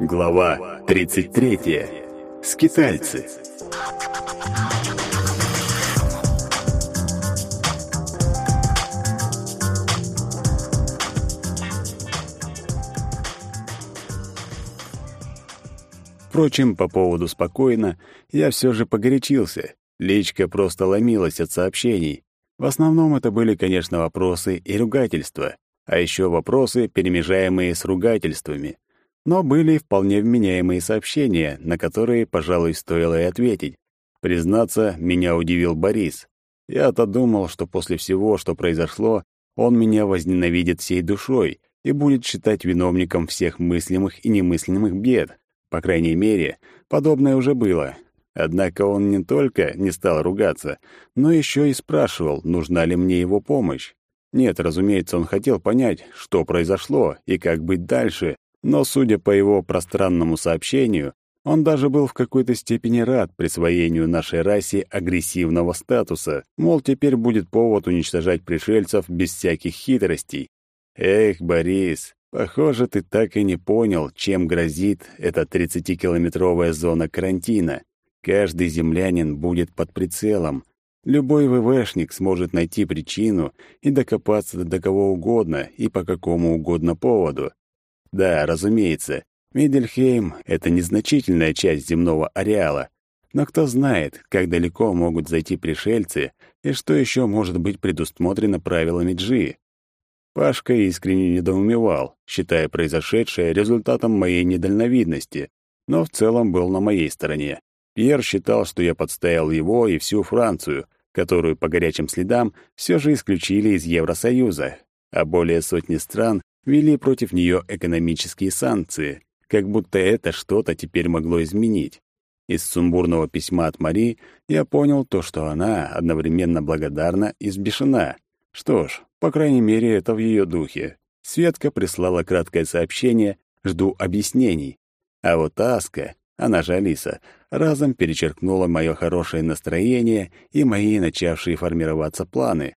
Глава 33. Скитальцы. Впрочем, по поводу спокойно я все же погорячился. Личка просто ломилась от сообщений. В основном это были, конечно, вопросы и ругательства, а еще вопросы, перемежаемые с ругательствами. Но были и вполне вменяемые сообщения, на которые, пожалуй, стоило и ответить. Признаться, меня удивил Борис. Я-то думал, что после всего, что произошло, он меня возненавидит всей душой и будет считать виновником всех мыслимых и немыслимых бед. По крайней мере, подобное уже было. Однако он не только не стал ругаться, но еще и спрашивал, нужна ли мне его помощь. Нет, разумеется, он хотел понять, что произошло и как быть дальше, но, судя по его пространному сообщению, он даже был в какой-то степени рад присвоению нашей расе агрессивного статуса, мол, теперь будет повод уничтожать пришельцев без всяких хитростей. Эх, Борис, Похоже, ты так и не понял, чем грозит эта 30-километровая зона карантина. Каждый землянин будет под прицелом. Любой ВВшник сможет найти причину и докопаться до кого угодно и по какому угодно поводу. Да, разумеется, Мидельхейм — это незначительная часть земного ареала, но кто знает, как далеко могут зайти пришельцы и что еще может быть предусмотрено правилами Джи. Пашка искренне недоумевал, считая произошедшее результатом моей недальновидности, но в целом был на моей стороне. Пьер считал, что я подставил его и всю Францию, которую по горячим следам все же исключили из Евросоюза, а более сотни стран ввели против нее экономические санкции, как будто это что-то теперь могло изменить. Из сумбурного письма от Мари я понял то, что она одновременно благодарна и сбешена. Что ж, по крайней мере, это в ее духе. Светка прислала краткое сообщение «Жду объяснений». А вот Аска, она же Алиса, разом перечеркнула мое хорошее настроение и мои начавшие формироваться планы.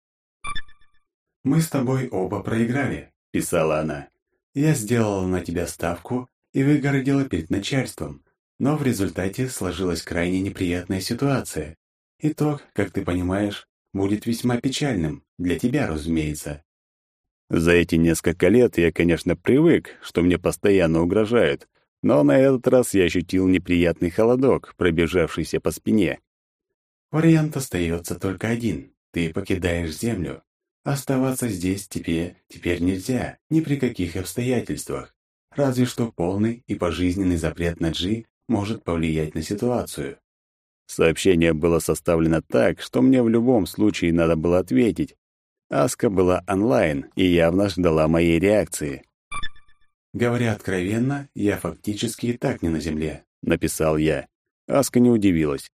«Мы с тобой оба проиграли», — писала она. «Я сделала на тебя ставку и выгородила перед начальством, но в результате сложилась крайне неприятная ситуация. Итог, как ты понимаешь, будет весьма печальным, для тебя, разумеется. За эти несколько лет я, конечно, привык, что мне постоянно угрожают, но на этот раз я ощутил неприятный холодок, пробежавшийся по спине. Вариант остается только один. Ты покидаешь Землю. Оставаться здесь тебе теперь нельзя, ни при каких обстоятельствах. Разве что полный и пожизненный запрет на Джи может повлиять на ситуацию. Сообщение было составлено так, что мне в любом случае надо было ответить. Аска была онлайн и явно ждала моей реакции. «Говоря откровенно, я фактически и так не на земле», — написал я. Аска не удивилась.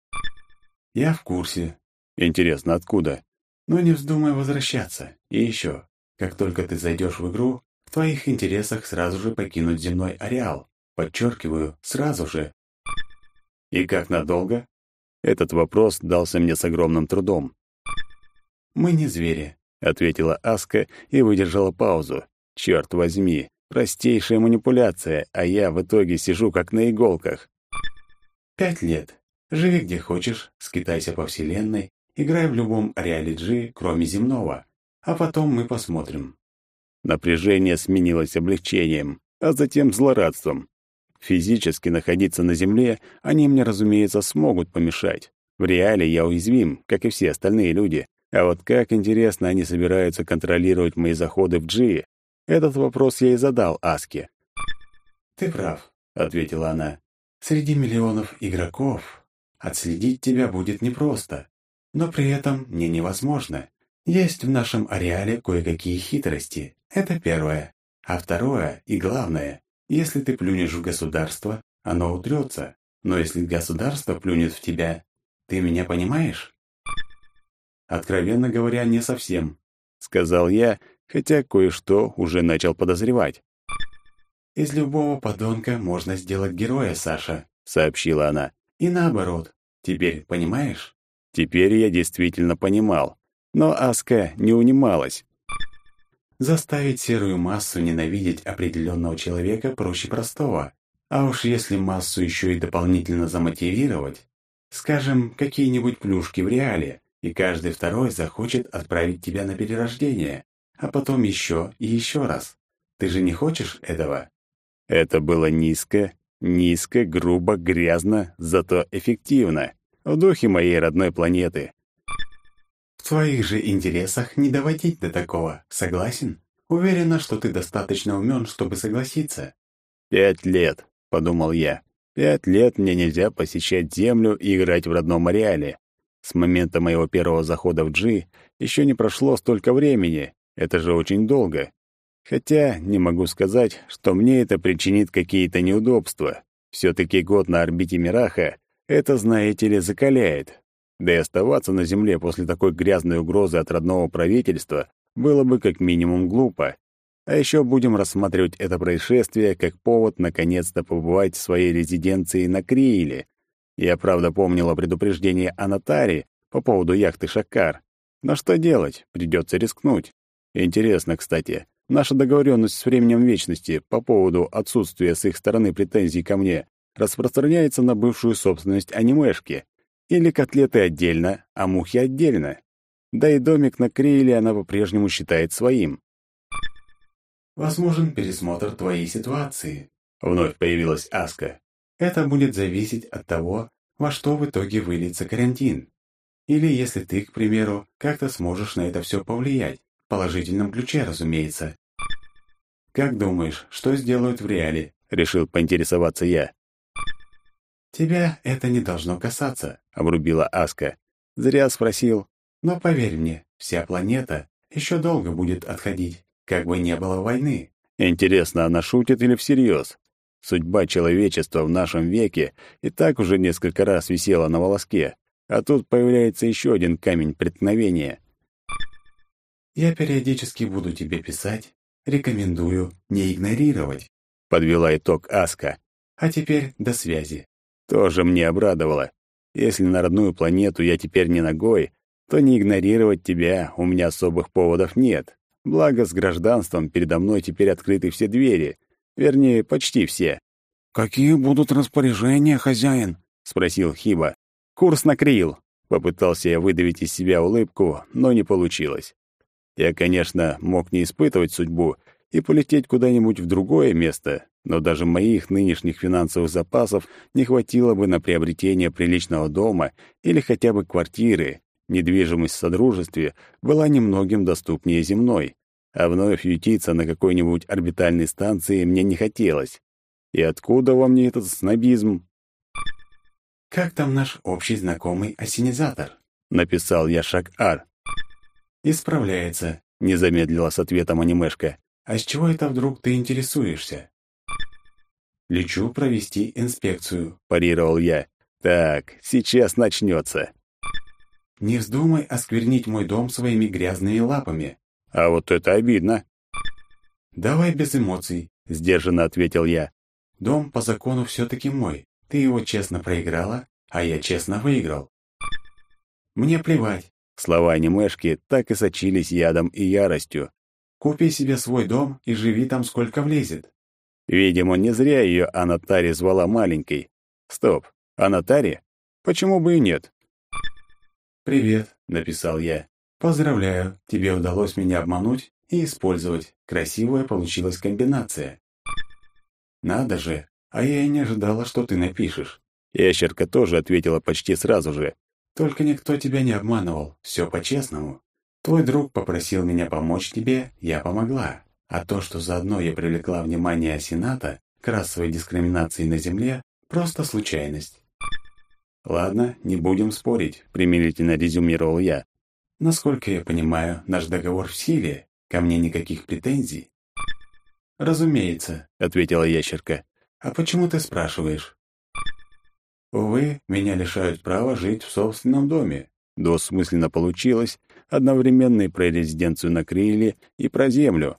«Я в курсе». «Интересно, откуда?» «Но не вздумай возвращаться. И еще, как только ты зайдешь в игру, в твоих интересах сразу же покинуть земной ареал. Подчеркиваю, сразу же». «И как надолго?» Этот вопрос дался мне с огромным трудом. «Мы не звери», — ответила Аска и выдержала паузу. «Черт возьми, простейшая манипуляция, а я в итоге сижу как на иголках». «Пять лет. Живи где хочешь, скитайся по вселенной, играй в любом G, кроме земного. А потом мы посмотрим». Напряжение сменилось облегчением, а затем злорадством. Физически находиться на земле они мне, разумеется, смогут помешать. В реале я уязвим, как и все остальные люди. А вот как, интересно, они собираются контролировать мои заходы в Джи? Этот вопрос я и задал Аске. «Ты прав», — ответила она. «Среди миллионов игроков отследить тебя будет непросто, но при этом не невозможно. Есть в нашем ареале кое-какие хитрости. Это первое. А второе и главное если ты плюнешь в государство, оно утрется. Но если государство плюнет в тебя, ты меня понимаешь? Откровенно говоря, не совсем, сказал я, хотя кое-что уже начал подозревать. Из любого подонка можно сделать героя, Саша, сообщила она. И наоборот. Теперь понимаешь? Теперь я действительно понимал. Но Аска не унималась. Заставить серую массу ненавидеть определенного человека проще простого. А уж если массу еще и дополнительно замотивировать, скажем, какие-нибудь плюшки в реале, и каждый второй захочет отправить тебя на перерождение, а потом еще и еще раз. Ты же не хочешь этого? Это было низко, низко, грубо, грязно, зато эффективно. В духе моей родной планеты. В твоих же интересах не доводить до такого, согласен? Уверена, что ты достаточно умен, чтобы согласиться. Пять лет, подумал я. Пять лет мне нельзя посещать Землю и играть в родном ареале. С момента моего первого захода в G еще не прошло столько времени. Это же очень долго. Хотя не могу сказать, что мне это причинит какие-то неудобства. Все-таки год на орбите Мираха — это, знаете ли, закаляет. Да и оставаться на Земле после такой грязной угрозы от родного правительства было бы как минимум глупо. А еще будем рассматривать это происшествие как повод наконец-то побывать в своей резиденции на Крииле. Я, правда, предупреждение о Натаре по поводу яхты «Шакар». Но что делать? Придется рискнуть. Интересно, кстати, наша договоренность с временем вечности по поводу отсутствия с их стороны претензий ко мне распространяется на бывшую собственность анимешки. Или котлеты отдельно, а мухи отдельно. Да и домик на Крейле она по-прежнему считает своим. «Возможен пересмотр твоей ситуации», — вновь появилась Аска. «Это будет зависеть от того, во что в итоге выльется карантин. Или если ты, к примеру, как-то сможешь на это все повлиять. В положительном ключе, разумеется. Как думаешь, что сделают в реале? Решил поинтересоваться я. Тебя это не должно касаться, обрубила Аска. Зря спросил. Но поверь мне, вся планета еще долго будет отходить, как бы не было войны. Интересно, она шутит или всерьез? Судьба человечества в нашем веке и так уже несколько раз висела на волоске, а тут появляется еще один камень преткновения. «Я периодически буду тебе писать. Рекомендую не игнорировать», — подвела итог Аска. «А теперь до связи». Тоже мне обрадовало. Если на родную планету я теперь не ногой, то не игнорировать тебя у меня особых поводов нет. Благо, с гражданством передо мной теперь открыты все двери. Вернее, почти все. «Какие будут распоряжения, хозяин?» — спросил Хиба. Курс накрил. Попытался я выдавить из себя улыбку, но не получилось. Я, конечно, мог не испытывать судьбу и полететь куда-нибудь в другое место, но даже моих нынешних финансовых запасов не хватило бы на приобретение приличного дома или хотя бы квартиры. Недвижимость в Содружестве была немногим доступнее земной, а вновь ютиться на какой-нибудь орбитальной станции мне не хотелось. И откуда во мне этот снобизм? «Как там наш общий знакомый осенизатор?» — написал я Шак-Ар. «Исправляется», — не замедлила с ответом анимешка. «А с чего это вдруг ты интересуешься?» «Лечу провести инспекцию», — парировал я. «Так, сейчас начнется». «Не вздумай осквернить мой дом своими грязными лапами». «А вот это обидно». «Давай без эмоций», — сдержанно ответил я. «Дом по закону все-таки мой. Ты его честно проиграла, а я честно выиграл. Мне плевать. Слова анимешки так и сочились ядом и яростью. Купи себе свой дом и живи там сколько влезет. Видимо, не зря ее Анатари звала маленькой. Стоп, Анатари? Почему бы и нет? «Привет», — написал я. «Поздравляю, тебе удалось меня обмануть и использовать. Красивая получилась комбинация». «Надо же, а я и не ожидала, что ты напишешь. Ящерка тоже ответила почти сразу же. Только никто тебя не обманывал, все по-честному. Твой друг попросил меня помочь тебе, я помогла. А то, что заодно я привлекла внимание Сената к расовой дискриминации на Земле, просто случайность. Ладно, не будем спорить, примирительно резюмировал я. Насколько я понимаю, наш договор в силе, ко мне никаких претензий. Разумеется, ответила ящерка. «А почему ты спрашиваешь?» «Увы, меня лишают права жить в собственном доме». Двусмысленно получилось, одновременно и про резиденцию на Криле, и про землю.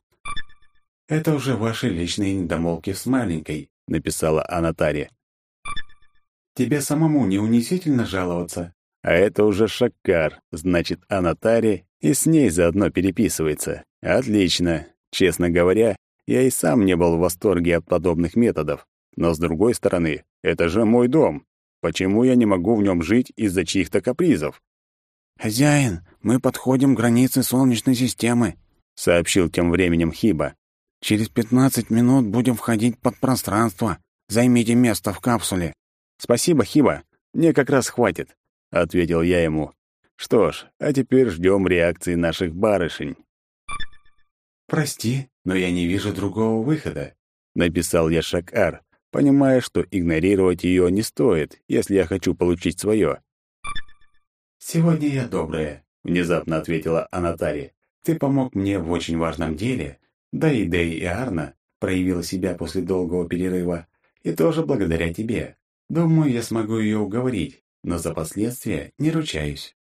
«Это уже ваши личные недомолвки с маленькой», — написала Анатария. «Тебе самому не унизительно жаловаться?» А это уже Шаккар, значит, Анатари, и с ней заодно переписывается. Отлично. Честно говоря, я и сам не был в восторге от подобных методов. Но с другой стороны, это же мой дом. Почему я не могу в нем жить из-за чьих-то капризов? «Хозяин, мы подходим к границе Солнечной системы», — сообщил тем временем Хиба. «Через пятнадцать минут будем входить под пространство. Займите место в капсуле». «Спасибо, Хиба. Мне как раз хватит», — ответил я ему. «Что ж, а теперь ждем реакции наших барышень». «Прости, но я не вижу другого выхода», — написал я Шакар, понимая, что игнорировать ее не стоит, если я хочу получить свое. «Сегодня я добрая», — внезапно ответила Анатари. «Ты помог мне в очень важном деле. Да и Дэй и Арна проявила себя после долгого перерыва. И тоже благодаря тебе. Думаю, я смогу ее уговорить, но за последствия не ручаюсь».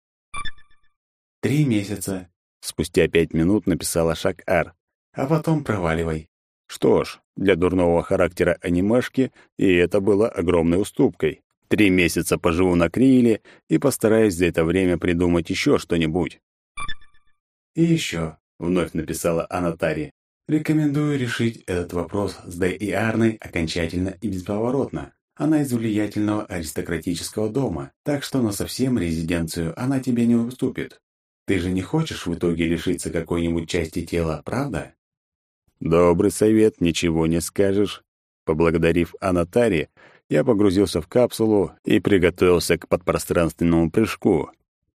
«Три месяца», — спустя пять минут написала Шак-Ар. «А потом проваливай». Что ж, для дурного характера анимешки и это было огромной уступкой. Три месяца поживу на Крииле и постараюсь за это время придумать еще что-нибудь. «И еще», — вновь написала Анатари, «рекомендую решить этот вопрос с Дэй Арной окончательно и бесповоротно. Она из влиятельного аристократического дома, так что на совсем резиденцию она тебе не уступит. Ты же не хочешь в итоге лишиться какой-нибудь части тела, правда?» «Добрый совет, ничего не скажешь». Поблагодарив Анатари, я погрузился в капсулу и приготовился к подпространственному прыжку.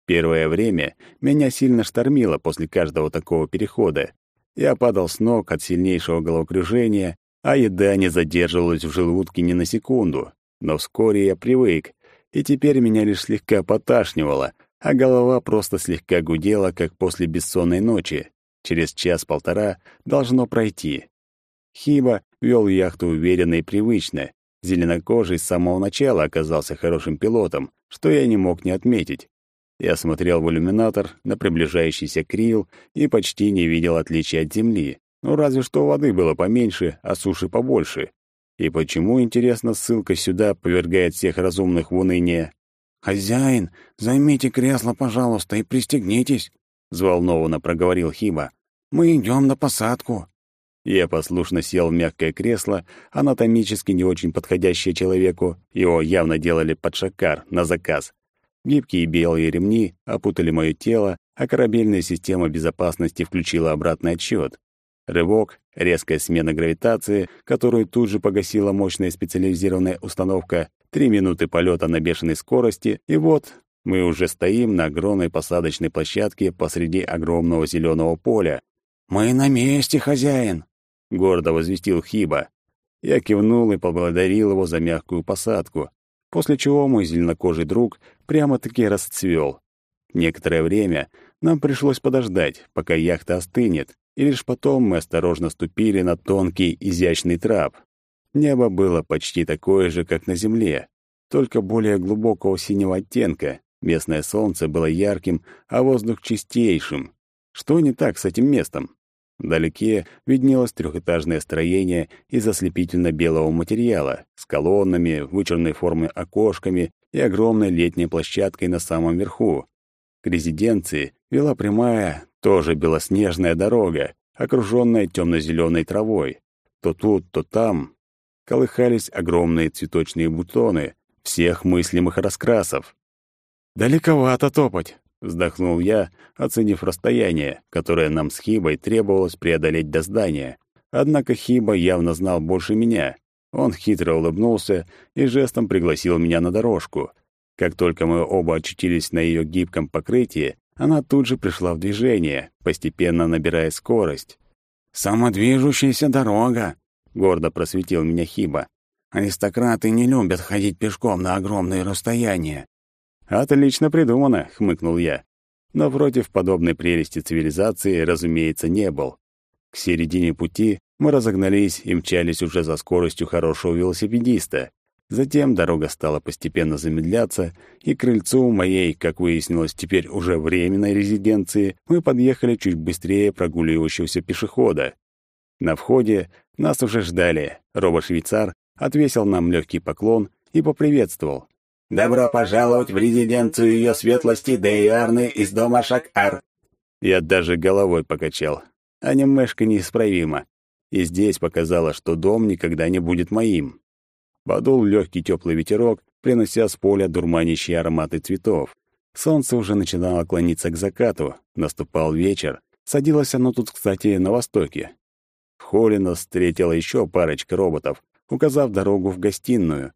Первое время меня сильно штормило после каждого такого перехода. Я падал с ног от сильнейшего головокружения, а еда не задерживалась в желудке ни на секунду. Но вскоре я привык, и теперь меня лишь слегка поташнивало, а голова просто слегка гудела, как после бессонной ночи. Через час-полтора должно пройти. Хиба вел яхту уверенно и привычно, Зеленокожий с самого начала оказался хорошим пилотом, что я не мог не отметить. Я смотрел в иллюминатор на приближающийся крил и почти не видел отличия от Земли. Ну, разве что воды было поменьше, а суши побольше. И почему, интересно, ссылка сюда повергает всех разумных в уныние? «Хозяин, займите кресло, пожалуйста, и пристегнитесь», — взволнованно проговорил Хиба. «Мы идем на посадку». Я послушно сел в мягкое кресло, анатомически не очень подходящее человеку. Его явно делали под шакар, на заказ. Гибкие белые ремни опутали мое тело, а корабельная система безопасности включила обратный отсчет. Рывок, резкая смена гравитации, которую тут же погасила мощная специализированная установка, три минуты полета на бешеной скорости, и вот мы уже стоим на огромной посадочной площадке посреди огромного зеленого поля. «Мы на месте, хозяин!» гордо возвестил Хиба. Я кивнул и поблагодарил его за мягкую посадку, после чего мой зеленокожий друг прямо-таки расцвел. Некоторое время нам пришлось подождать, пока яхта остынет, и лишь потом мы осторожно ступили на тонкий, изящный трап. Небо было почти такое же, как на земле, только более глубокого синего оттенка. Местное солнце было ярким, а воздух чистейшим. Что не так с этим местом? Вдалеке виднелось трехэтажное строение из ослепительно-белого материала с колоннами, вычурной формы окошками и огромной летней площадкой на самом верху. К резиденции вела прямая, тоже белоснежная дорога, окруженная темно-зеленой травой. То тут, то там колыхались огромные цветочные бутоны всех мыслимых раскрасов. «Далековато топать», Вздохнул я, оценив расстояние, которое нам с Хибой требовалось преодолеть до здания. Однако Хиба явно знал больше меня. Он хитро улыбнулся и жестом пригласил меня на дорожку. Как только мы оба очутились на ее гибком покрытии, она тут же пришла в движение, постепенно набирая скорость. «Самодвижущаяся дорога», — гордо просветил меня Хиба. «Аристократы не любят ходить пешком на огромные расстояния. «Отлично придумано», — хмыкнул я. Но против подобной прелести цивилизации, разумеется, не был. К середине пути мы разогнались и мчались уже за скоростью хорошего велосипедиста. Затем дорога стала постепенно замедляться, и к крыльцу моей, как выяснилось, теперь уже временной резиденции, мы подъехали чуть быстрее прогуливающегося пешехода. На входе нас уже ждали. Робо-швейцар отвесил нам легкий поклон и поприветствовал. Добро пожаловать в резиденцию ее светлости Дейарны из дома Шак-Ар. Я даже головой покачал. Анимешка неисправима. И здесь показала, что дом никогда не будет моим. Подул легкий теплый ветерок, принося с поля дурманящие ароматы цветов. Солнце уже начинало клониться к закату, наступал вечер. Садилось оно тут, кстати, на востоке. В холле нас встретила еще парочка роботов, указав дорогу в гостиную.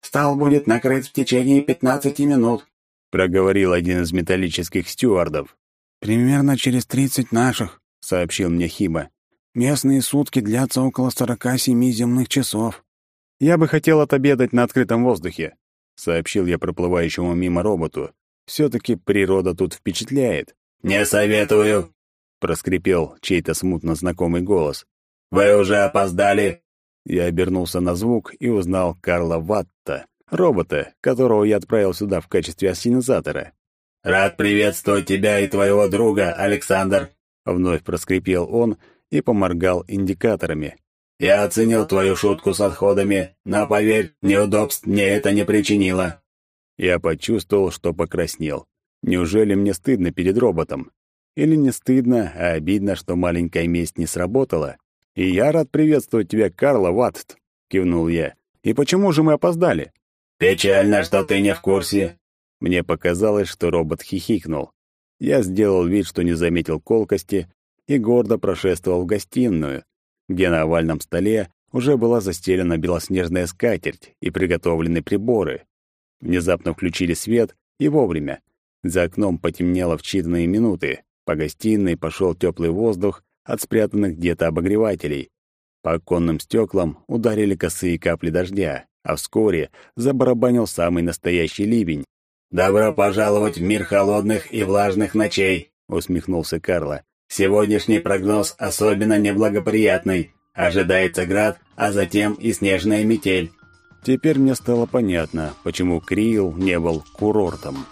«Стол будет накрыт в течение пятнадцати минут», — проговорил один из металлических стюардов. «Примерно через тридцать наших», — сообщил мне Хиба. «Местные сутки длятся около сорока семи земных часов». «Я бы хотел отобедать на открытом воздухе», — сообщил я проплывающему мимо роботу. «Все-таки природа тут впечатляет». «Не советую», — проскрипел чей-то смутно знакомый голос. «Вы уже опоздали». Я обернулся на звук и узнал Карла Ватта, робота, которого я отправил сюда в качестве ассенизатора. «Рад приветствовать тебя и твоего друга, Александр», — вновь проскрипел он и поморгал индикаторами. «Я оценил твою шутку с отходами, но, поверь, неудобств мне это не причинило». Я почувствовал, что покраснел. Неужели мне стыдно перед роботом? Или не стыдно, а обидно, что маленькая месть не сработала? И я рад приветствовать тебя, Карла Ватт, кивнул я. И почему же мы опоздали? Печально, что ты не в курсе, мне показалось, что робот хихикнул. Я сделал вид, что не заметил колкости, и гордо прошествовал в гостиную, где на овальном столе уже была застелена белоснежная скатерть и приготовлены приборы. Внезапно включили свет, и вовремя. За окном потемнело в считанные минуты. По гостиной пошел теплый воздух от спрятанных где-то обогревателей. По оконным стеклам ударили косые капли дождя, а вскоре забарабанил самый настоящий ливень. «Добро пожаловать в мир холодных и влажных ночей», — усмехнулся Карло. «Сегодняшний прогноз особенно неблагоприятный. Ожидается град, а затем и снежная метель». Теперь мне стало понятно, почему Криил не был курортом.